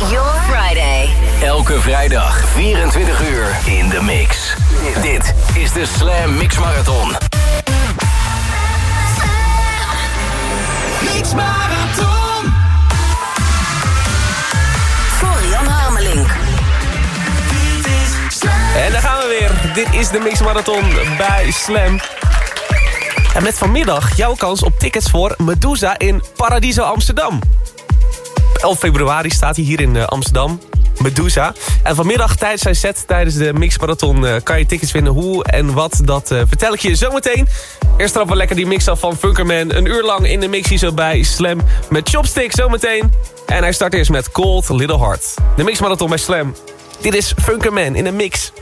your Friday. Elke vrijdag 24 uur in de mix. Dit is de Slam Mix Marathon. Mix Marathon. Florian Hamelink. Dit is Slam. En daar gaan we weer. Dit is de Mix Marathon bij Slam. En met vanmiddag jouw kans op tickets voor Medusa in Paradiso Amsterdam. 11 februari staat hij hier in eh, Amsterdam. Medusa. En vanmiddag tijdens zijn set, tijdens de Mix Marathon... eh, kan je tickets vinden. Hoe en wat, dat eh, vertel ik je zometeen. Eerst erop wel lekker die mix af van Funkerman. Een uur lang in de mix hier zo bij Slam. Met Chopstick zometeen. En hij start eerst met Cold Little Heart. De Mix Marathon bij Slam. Dit is Funkerman in een mix.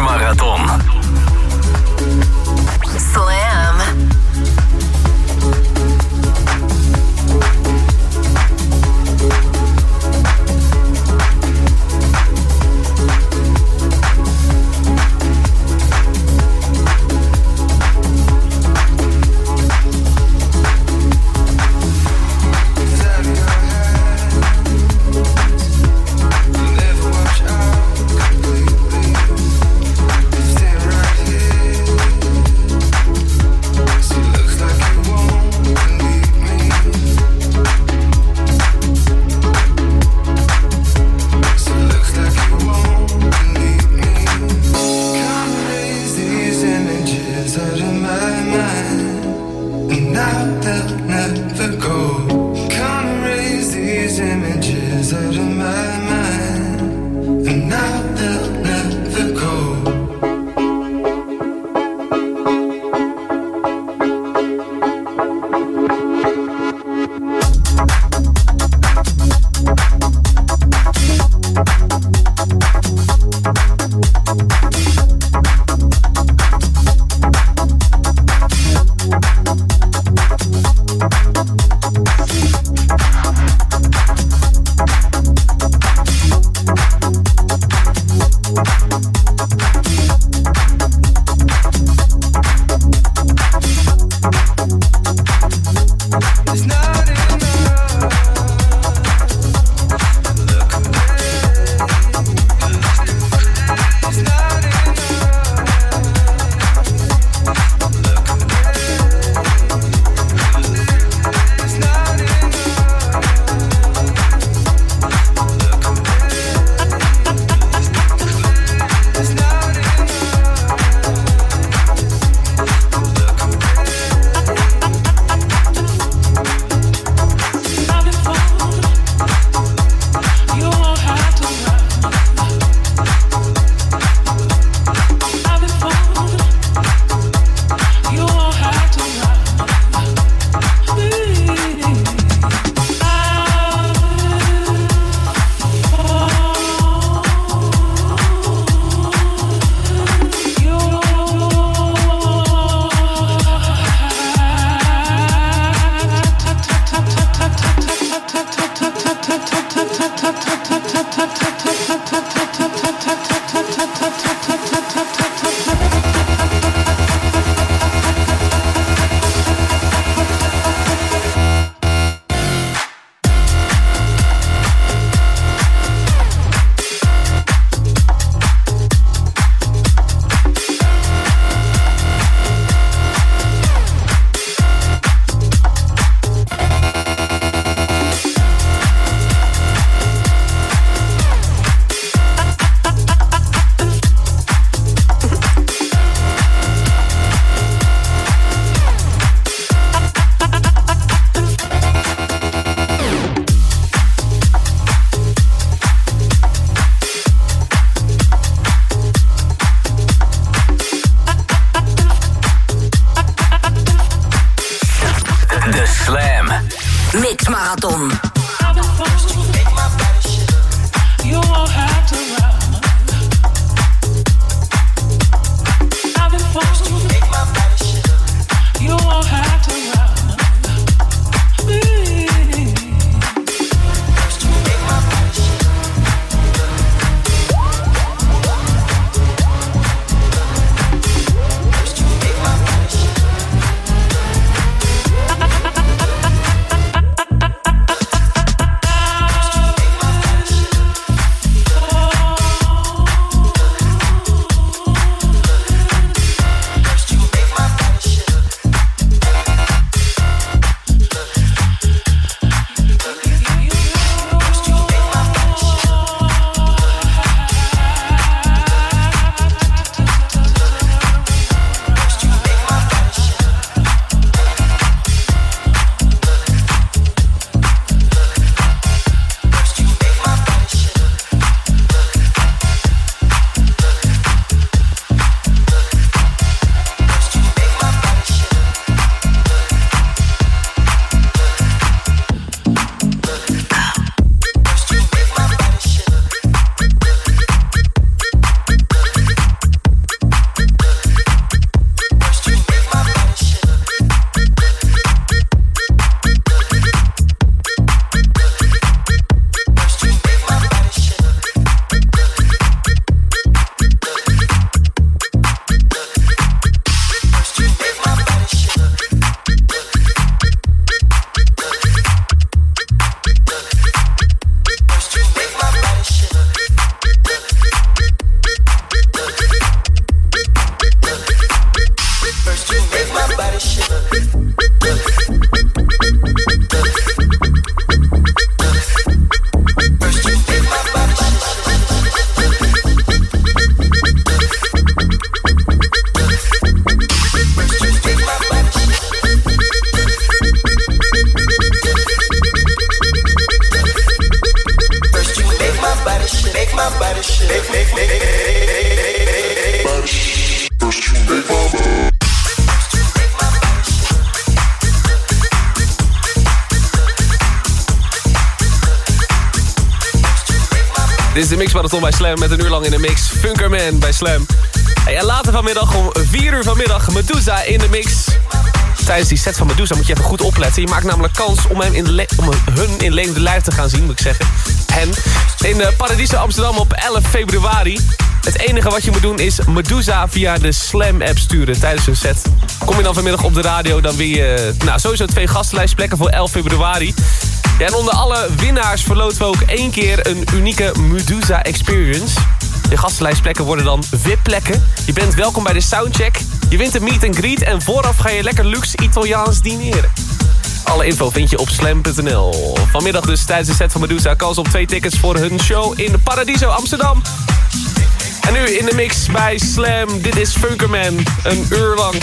Marathon. Marathon bij Slam met een uur lang in de mix. Funkerman bij Slam. En later vanmiddag om 4 uur vanmiddag Medusa in de mix. Tijdens die set van Medusa moet je even goed opletten. Je maakt namelijk kans om, hem in om hun in levende lijf te gaan zien, moet ik zeggen. En in de Paradiso Amsterdam op 11 februari. Het enige wat je moet doen is Medusa via de Slam-app sturen tijdens hun set. Kom je dan vanmiddag op de radio, dan win je nou, sowieso twee gastenlijstplekken voor 11 februari. Ja, en onder alle winnaars verloten we ook één keer een unieke Medusa Experience. De gastenlijstplekken worden dan VIP-plekken. Je bent welkom bij de Soundcheck. Je wint een meet and greet en vooraf ga je lekker luxe Italiaans dineren. Alle info vind je op slam.nl. Vanmiddag dus tijdens de set van Medusa kans op twee tickets voor hun show in Paradiso Amsterdam. En nu in de mix bij Slam. Dit is Funkerman. Een uur lang.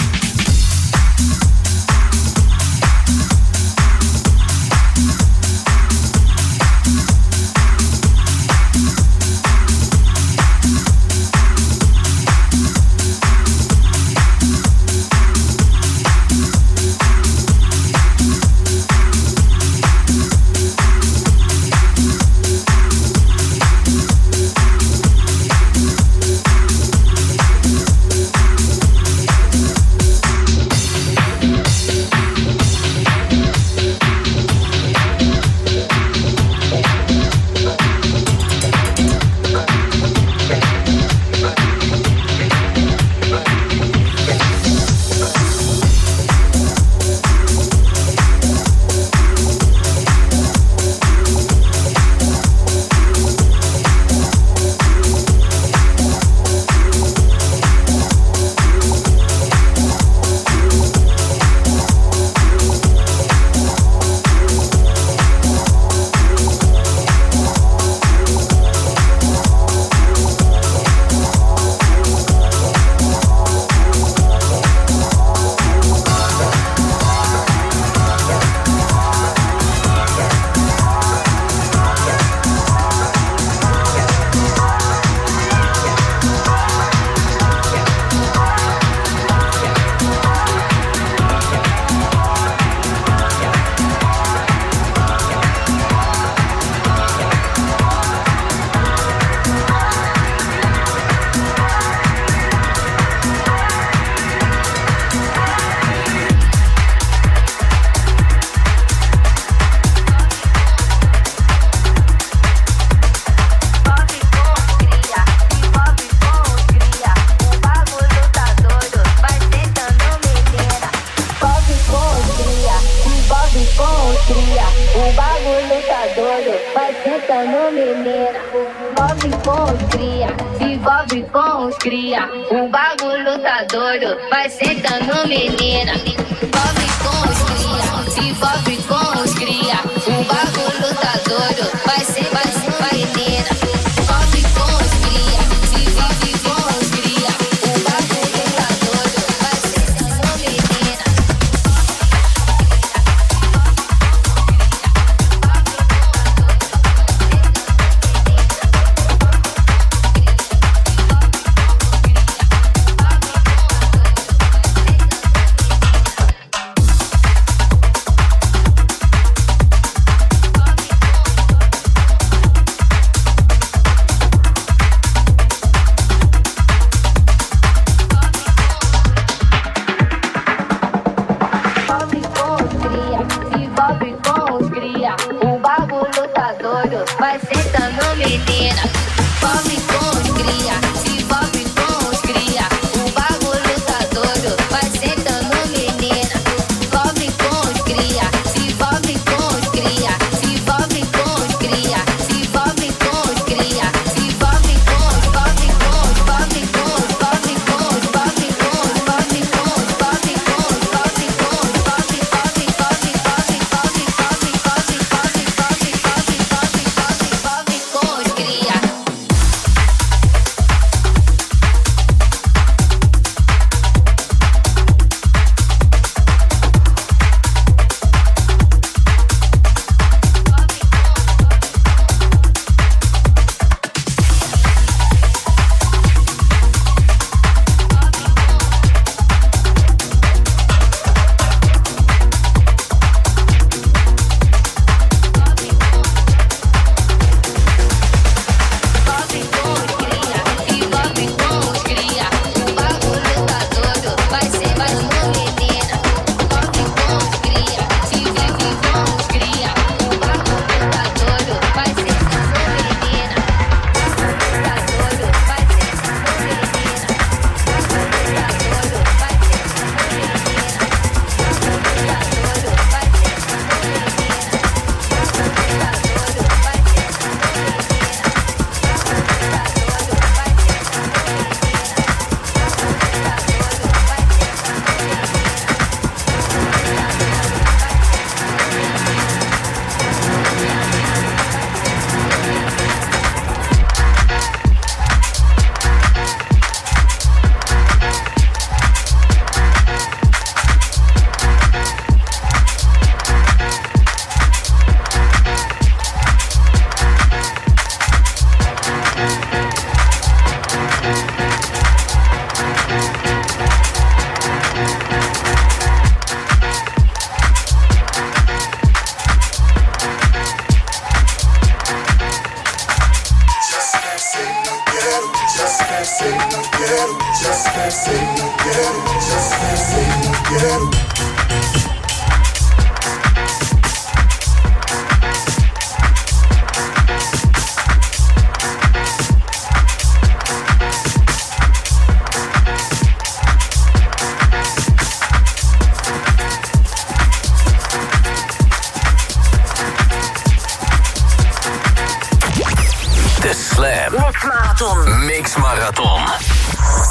Mix Marathon. Mix Marathon.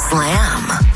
Slam.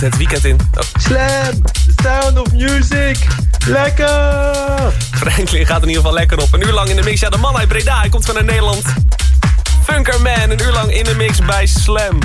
Het weekend in. Oh, Slam, the sound of music. Lekker! Franklin gaat in ieder geval lekker op. Een uur lang in de mix. Ja, de man uit Breda, hij komt vanuit Nederland. Funkerman, een uur lang in de mix bij Slam.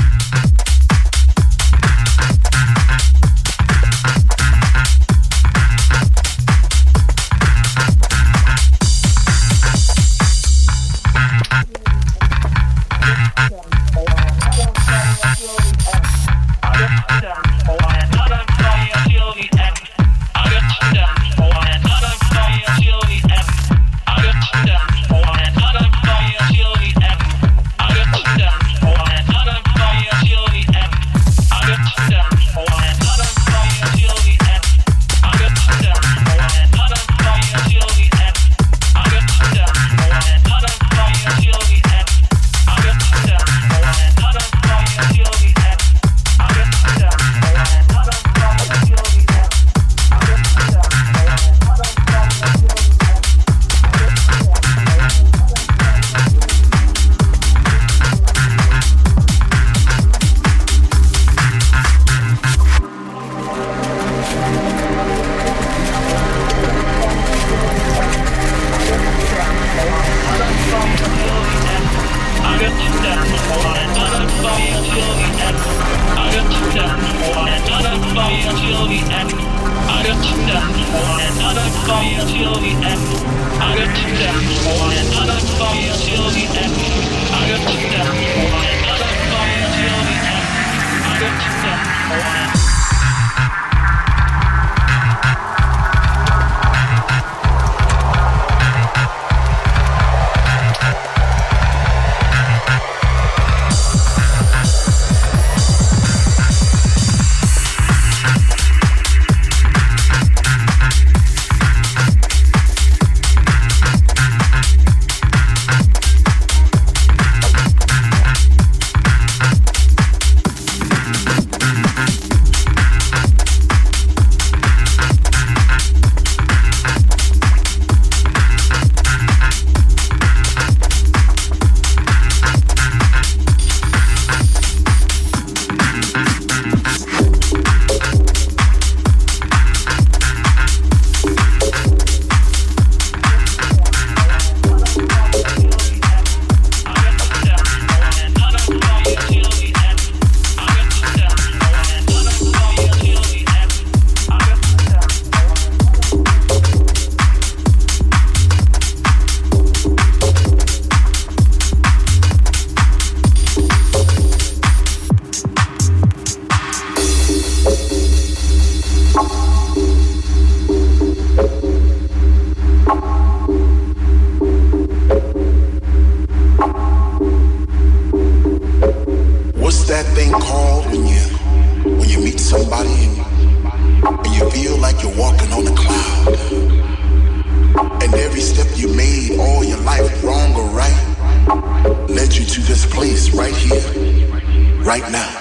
Right now.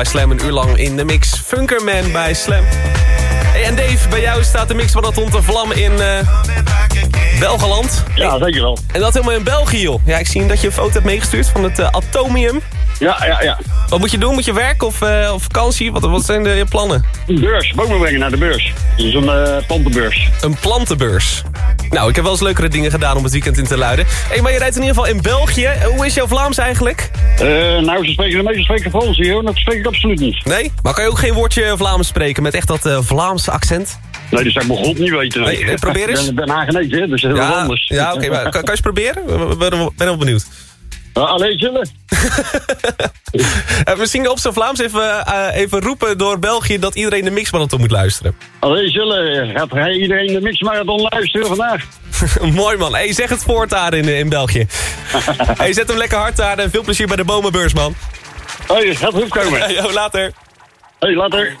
Bij Slam. Een uur lang in de mix. Funkerman bij Slam. Hey, en Dave, bij jou staat de Mixmarathon te vlammen in eh Belgeland. Ja, zeker wel. En dat helemaal in België, joh. Ja, ik zie dat je een foto hebt meegestuurd van het eh, Atomium. Ja, ja, ja. Wat moet je doen? Moet je werken of, eh, of vakantie? Wat, wat zijn de, je plannen? Een beurs, bomen brengen naar de beurs. Dus een plantenbeurs. Een plantenbeurs. Nou, ik heb wel eens leukere dingen gedaan om het weekend in te luiden. Hey, maar je rijdt in ieder geval in België. Hoe is jouw Vlaams eigenlijk? Eh, nou, ze spreken de meeste spreken Frans hier, hoor. dat spreek ik absoluut niet. Nee? Maar kan je ook geen woordje Vlaams spreken met echt dat eh, Vlaamse accent? Nee, dat zou ik mijn god niet weten. Nee, nee, probeer eens. Ik ben, ben Hagenees, hè, dus dat is heel Ja, anders. ja oké. maar kan, je eens proberen? Ik ben, ben, wel benieuwd. Uh, alleen zullen. Eh, misschien op zijn Vlaams even, eh, even roepen door België... dat iedereen de Mixmarathon moet luisteren. Alleen zullen. Gaat iedereen de mixmarathon luisteren vandaag? Mooi man. Hey, zeg het voort daar in, in België. hey, zet hem lekker hard daar en veel plezier bij de bomenbeurs, man. Hé, gaat goed komen. Hey, yo, later. Hé, later.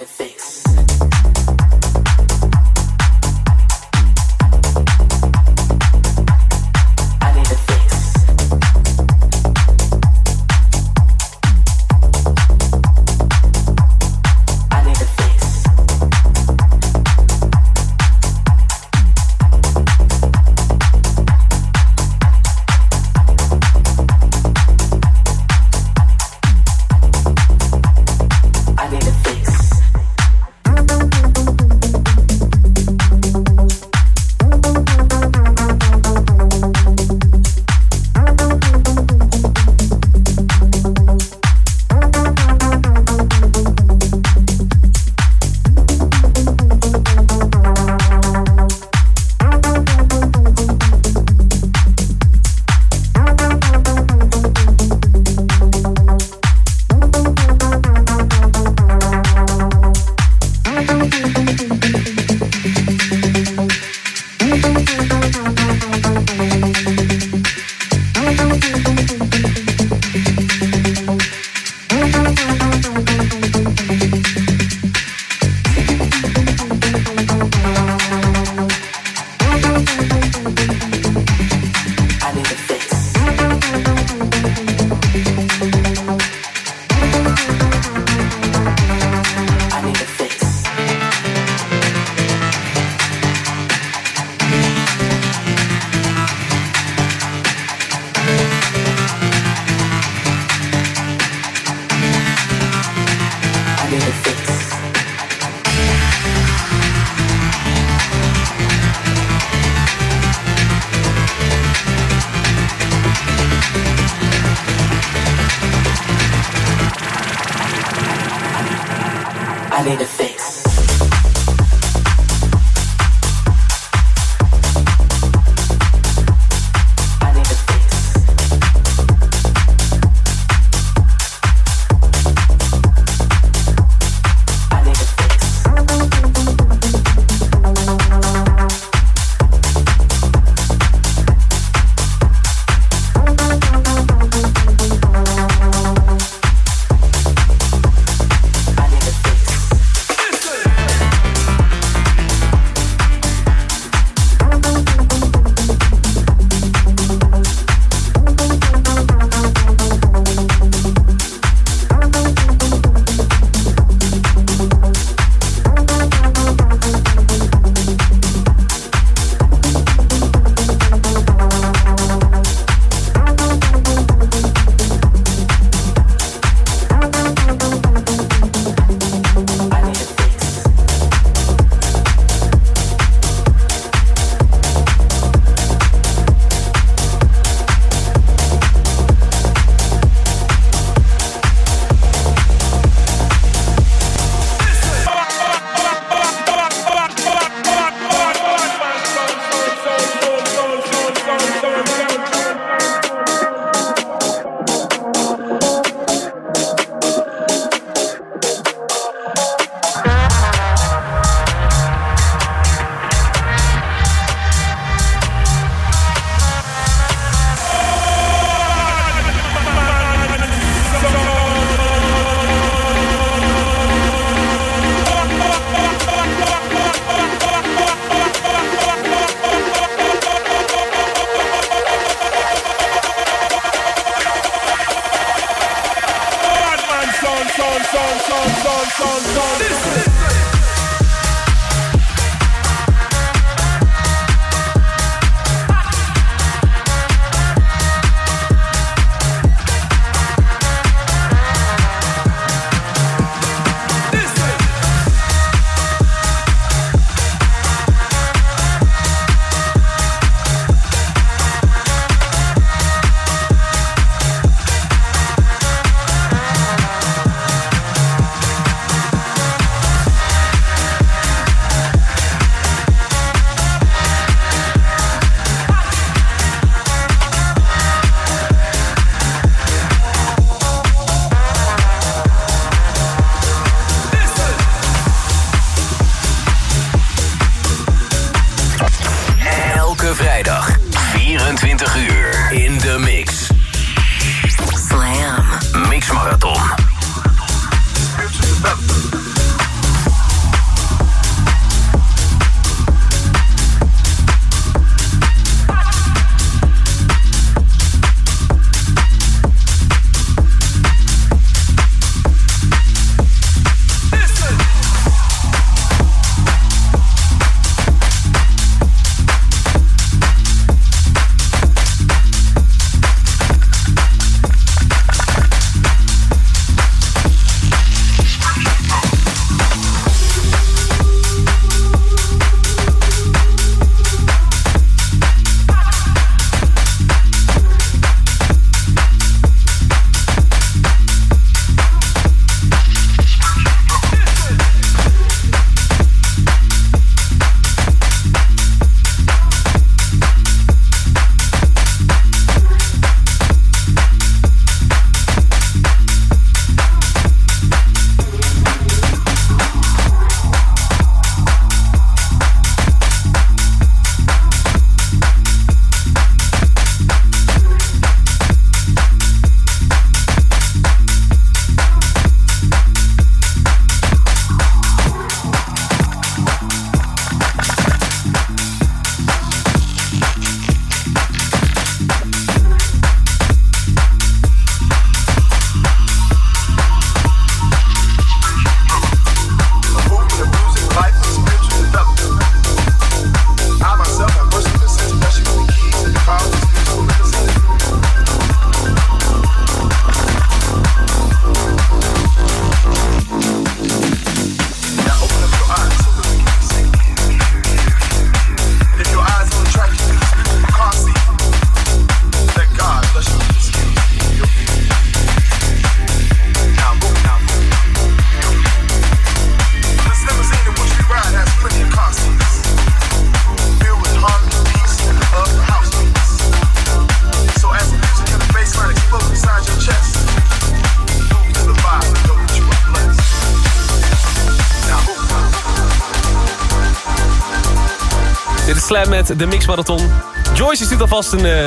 De Mix Marathon. Joyce stuurt alvast een, eh,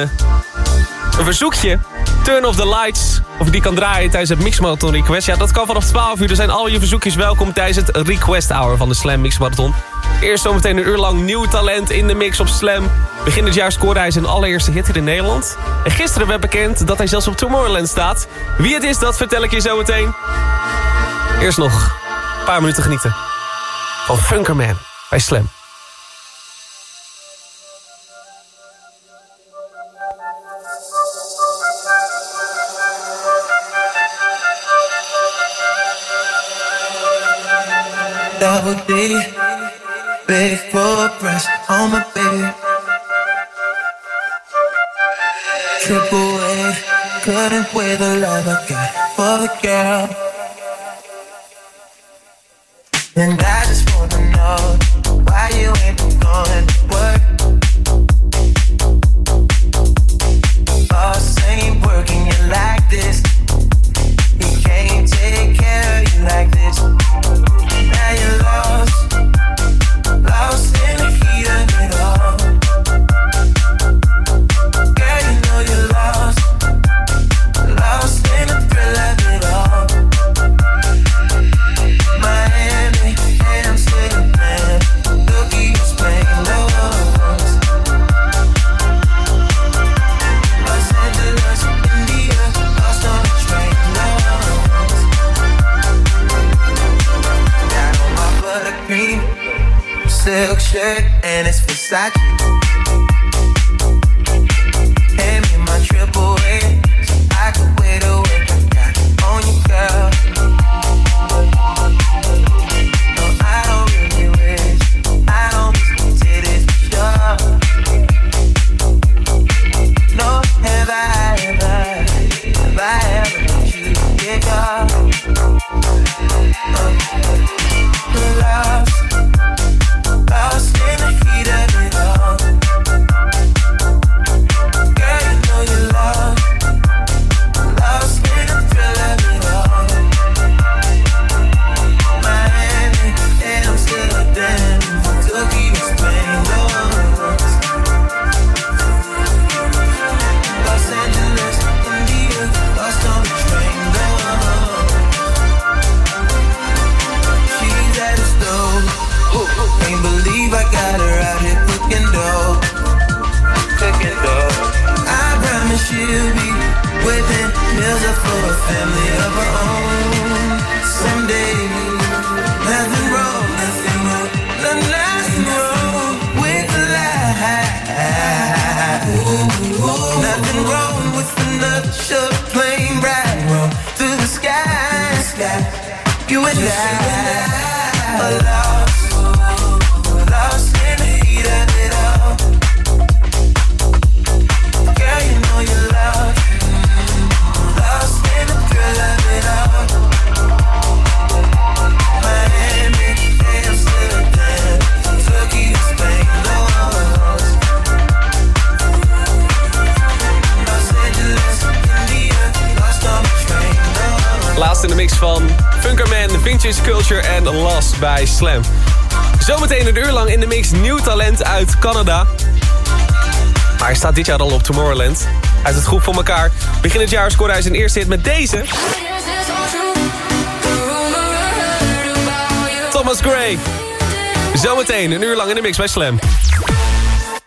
een verzoekje. Turn off the lights. Of die kan draaien tijdens het Mix Marathon Request. Ja, dat kan vanaf 12 uur. Er zijn al je verzoekjes welkom tijdens het Request Hour van de Slam Mix Marathon. Eerst zometeen een uur lang nieuw talent in de mix op Slam. Begin het jaar scoorde hij zijn allereerste hit in Nederland. En gisteren werd bekend dat hij zelfs op Tomorrowland staat. Wie het is, dat vertel ik je zo meteen. Eerst nog een paar minuten genieten van Funkerman bij Slam. Double D, big full on my baby. Triple A, couldn't weigh the love I got for the girl. And I just wanna know why you ain't been going to work. Boss ain't working you like this. Bij Slam. Zometeen een uur lang in de mix nieuw talent uit Canada. Maar hij staat dit jaar al op Tomorrowland. Uit het groep voor elkaar. Begin het jaar scoorde hij zijn eerste hit met deze. Thomas Gray. Zometeen een uur lang in de mix bij Slam.